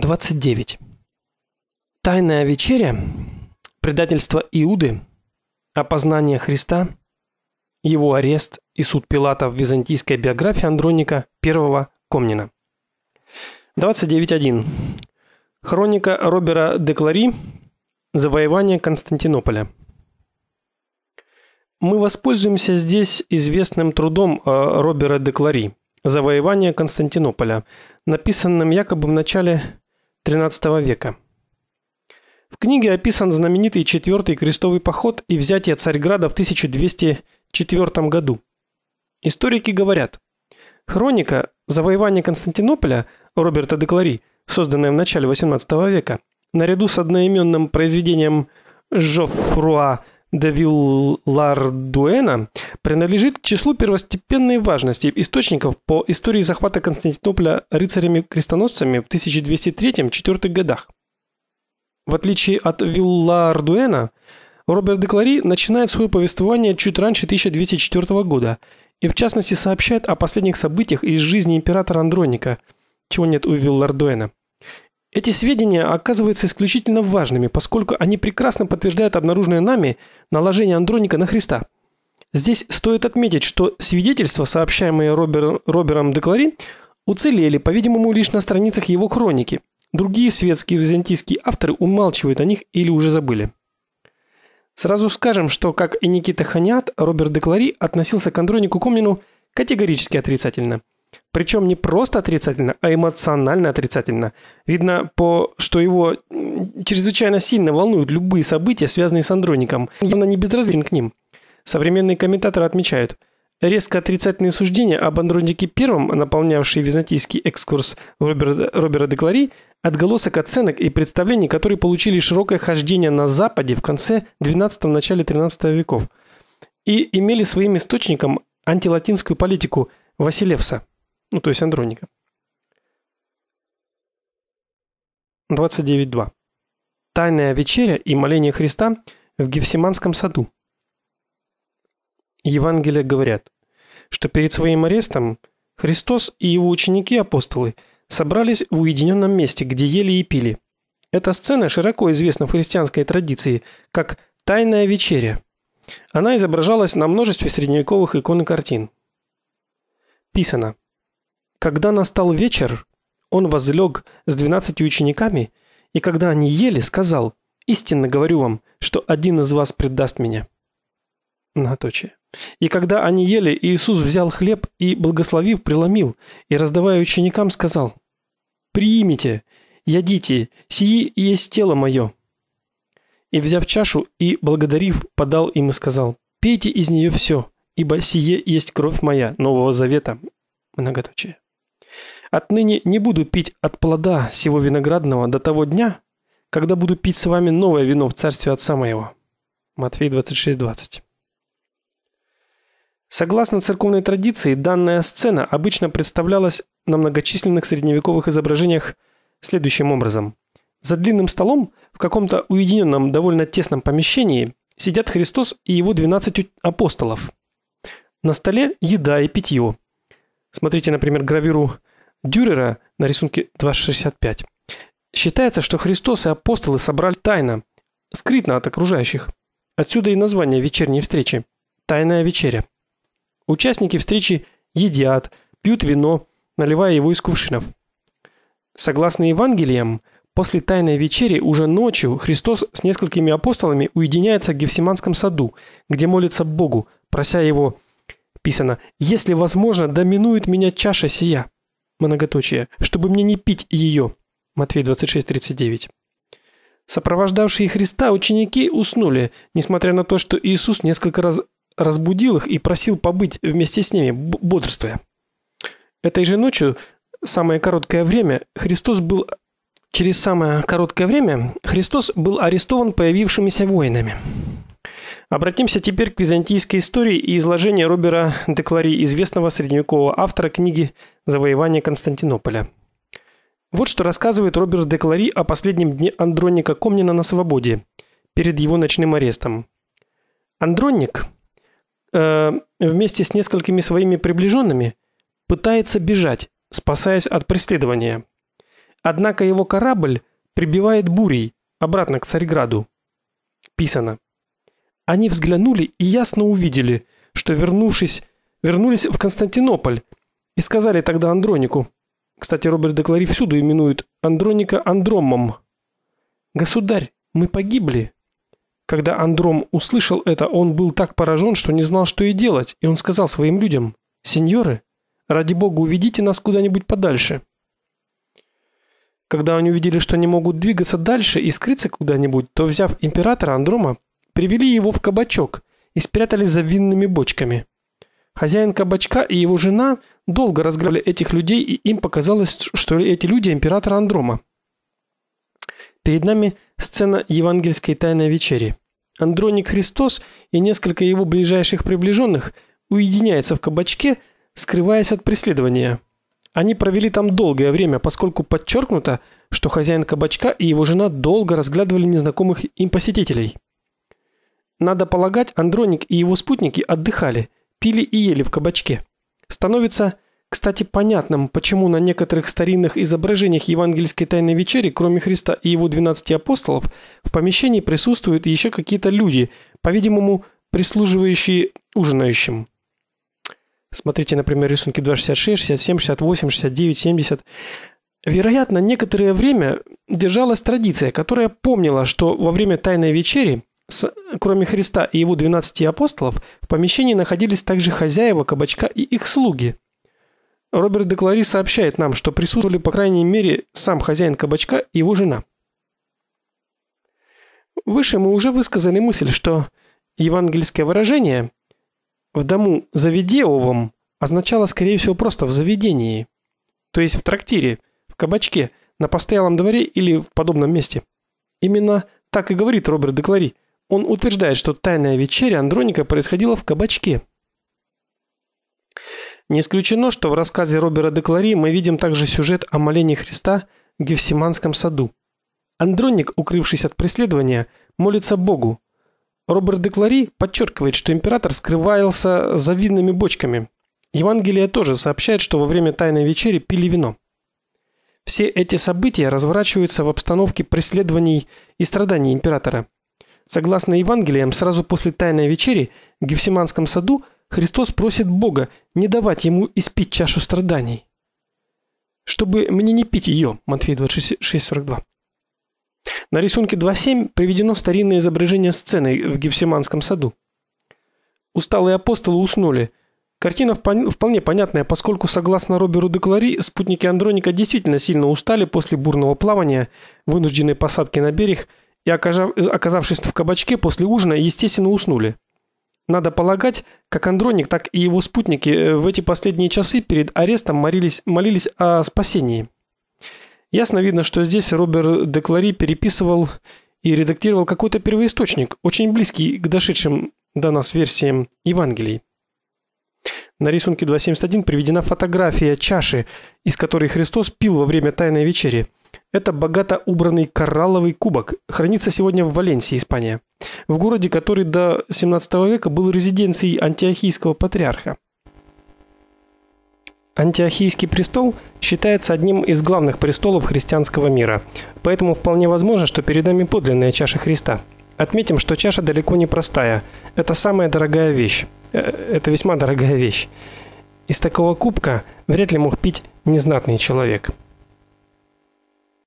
29. Тайная вечеря, предательство Иуды, опознание Христа, его арест и суд Пилата в византийской биографии Андроника I Комнина. 29.1. Хроника Робера де Клари. Завоевание Константинополя. Мы воспользуемся здесь известным трудом э, Робера де Клари Завоевание Константинополя, написанным якобы в начале XIII века. В книге описан знаменитый четвертый крестовый поход и взятие Царьграда в 1204 году. Историки говорят: хроника завоевания Константинополя Роберта де Клари, созданная в начале XVIII века, наряду с одноименным произведением Жофруа де Виллардуэна принадлежит к числу первостепенной важности источников по истории захвата Константинополя рыцарями-крестоносцами в 1203-4 годах. В отличие от Виллардуэна, Роберт де Клари начинает свое повествование чуть раньше 1204 года и в частности сообщает о последних событиях из жизни императора Андроника, чего нет у Виллардуэна. Эти сведения оказываются исключительно важными, поскольку они прекрасно подтверждают обнаруженное нами наложение Андроника на Христа. Здесь стоит отметить, что свидетельства, сообщаемые Робер, Робером де Клари, уцелели, по-видимому, лишь на страницах его хроники. Другие светские византийские авторы умалчивают о них или уже забыли. Сразу скажем, что как и Никита Ханиат, Роберт де Клари относился к Андронику Комнину категорически отрицательно. Причем не просто отрицательно, а эмоционально отрицательно. Видно по что его чрезвычайно сильно волнуют любые события, связанные с Андроником. Явно не безразличен к ним. Современные комментаторы отмечают: резко отрицательные суждения об Андронике первом, наполнявшие византийский экскурс Роберта Робера де Клари, отголосок оценок и представлений, которые получили широкое хождение на западе в конце XII начале XIII веков и имели своим источником антилатинскую политику Василевса. Ну, то есть Андроника. 29.2. Тайная вечеря и моление Христа в Гефсиманском саду. Евангелия говорят, что перед своим арестом Христос и его ученики-апостолы собрались в уединенном месте, где ели и пили. Эта сцена широко известна в христианской традиции как Тайная вечеря. Она изображалась на множестве средневековых икон и картин. Писано: когда настал вечер, он возлег с двенадцатью учениками, и когда они ели, сказал: "Истинно говорю вам, что один из вас предаст меня". Многоточие. И когда они ели, Иисус взял хлеб и, благословив, преломил, и раздавая ученикам, сказал: "Примите, ядите, сии есть тело мое". И взяв чашу и благодарив, подал им и сказал: "Пейте из нее все, ибо сие есть кровь моя нового завета". Многоточие. Отныне не буду пить от плода сего виноградного до того дня, когда буду пить с вами новое вино в царстве Отца моего. Матфей 26:20. Согласно церковной традиции, данная сцена обычно представлялась на многочисленных средневековых изображениях следующим образом: за длинным столом в каком-то уединенном, довольно тесном помещении сидят Христос и его 12 апостолов. На столе еда и питье. Смотрите, например, гравюру Дюрера на рисунке 265. Считается, что Христос и апостолы собрались тайно, скрытно от окружающих. Отсюда и название вечерней встречи Тайная вечеря. Участники встречи едят, пьют вино, наливая его из кувшинов. Согласно Евангелиям, после тайной вечери уже ночью Христос с несколькими апостолами уединяется в Гефсиманском саду, где молится Богу, прося его писано: "Если возможно, доминует меня чаша сия" многоточие, чтобы мне не пить ее. Матфей 26:39. Сопровождавшие Христа ученики уснули, несмотря на то, что Иисус несколько раз разбудил их и просил побыть вместе с ними, бодрствуя. Этой же ночью, самое короткое время, Христос был через самое короткое время Христос был арестован появившимися воинами. Обратимся теперь к византийской истории и изложению Робера де Клари, известного средневекового автора книги Завоевание Константинополя. Вот что рассказывает Роберт де Клари о последнем дне Андроника Комнина на свободе перед его ночным арестом. Андроник э, вместе с несколькими своими приближенными пытается бежать, спасаясь от преследования. Однако его корабль прибивает бурей обратно к Царьграду. Писано. Они взглянули и ясно увидели, что вернувшись, вернулись в Константинополь и сказали тогда Андронику. Кстати, Роберт Деклари всюду именует Андроника Андромом. Государь, мы погибли. Когда Андром услышал это, он был так поражен, что не знал, что и делать, и он сказал своим людям: "Сеньоры, ради бога, уведите нас куда-нибудь подальше". Когда они увидели, что не могут двигаться дальше и скрыться куда-нибудь, то, взяв императора Андрома, привели его в кабачок и спрятали за винными бочками. Хозяин кабачка и его жена долго разглядывали этих людей, и им показалось, что эти люди императора Андрома. Перед нами сцена евангельской тайной вечери. Андроник Христос и несколько его ближайших приближенных уединяются в кабачке, скрываясь от преследования. Они провели там долгое время, поскольку подчеркнуто, что хозяин кабачка и его жена долго разглядывали незнакомых им посетителей. Надо полагать, Андроник и его спутники отдыхали, пили и ели в кабачке. Становится кстати, понятным, почему на некоторых старинных изображениях евангельской тайной вечери, кроме Христа и его 12 апостолов, в помещении присутствуют еще какие-то люди, по-видимому, прислуживающие ужинающим. Смотрите, например, рисунки 266, 67, 68, 69, 70. Вероятно, некоторое время держалась традиция, которая помнила, что во время тайной вечери с, кроме Христа и его 12 апостолов, в помещении находились также хозяева кабачка и их слуги. Роберт Деклари сообщает нам, что присутствовали по крайней мере сам хозяин кабачка и его жена. Выше мы уже высказали мысль, что евангельское выражение в дому заведеовом означало скорее всего просто в заведении, то есть в трактире, в кабачке, на постоялом дворе или в подобном месте. Именно так и говорит Роберт Деклари. Он утверждает, что тайная вечеря Андроника происходила в кабачке. Не исключено, что в рассказе Робера де Клари мы видим также сюжет о молении Христа в Гефсиманском саду. Андроник, укрывшись от преследования, молится Богу. Роберт де Клари подчеркивает, что император скрывался за винными бочками. Евангелие тоже сообщает, что во время тайной вечери пили вино. Все эти события разворачиваются в обстановке преследований и страданий императора. Согласно Евангелиям, сразу после тайной вечери в Гефсиманском саду Христос просит Бога не давать ему испить чашу страданий. Чтобы мне не пить ее. Матфея 26:42. На рисунке 2.7 приведено старинное изображение сцены в Гефсиманском саду. Усталые апостолы уснули. Картина вполне понятная, поскольку согласно Роберу де Клари, спутники Андроника действительно сильно устали после бурного плавания, вынужденной посадки на берег и оказавшись в кабачке после ужина, естественно, уснули. Надо полагать, как Андроник, так и его спутники э, в эти последние часы перед арестом молились, молились о спасении. Ясно видно, что здесь Роберт де Клари переписывал и редактировал какой-то первоисточник, очень близкий к дошедшим до нас версиям Евангелий. На рисунке 271 приведена фотография чаши, из которой Христос пил во время тайной вечери. Это богато убранный коралловый кубок, хранится сегодня в Валенсии, Испания, в городе, который до 17 века был резиденцией антиохийского патриарха. Антиохийский престол считается одним из главных престолов христианского мира. Поэтому вполне возможно, что перед нами подлинная чаша Христа. Отметим, что чаша далеко не простая. Это самая дорогая вещь. Э, это весьма дорогая вещь. Из такого кубка вряд ли мог пить незнатный человек.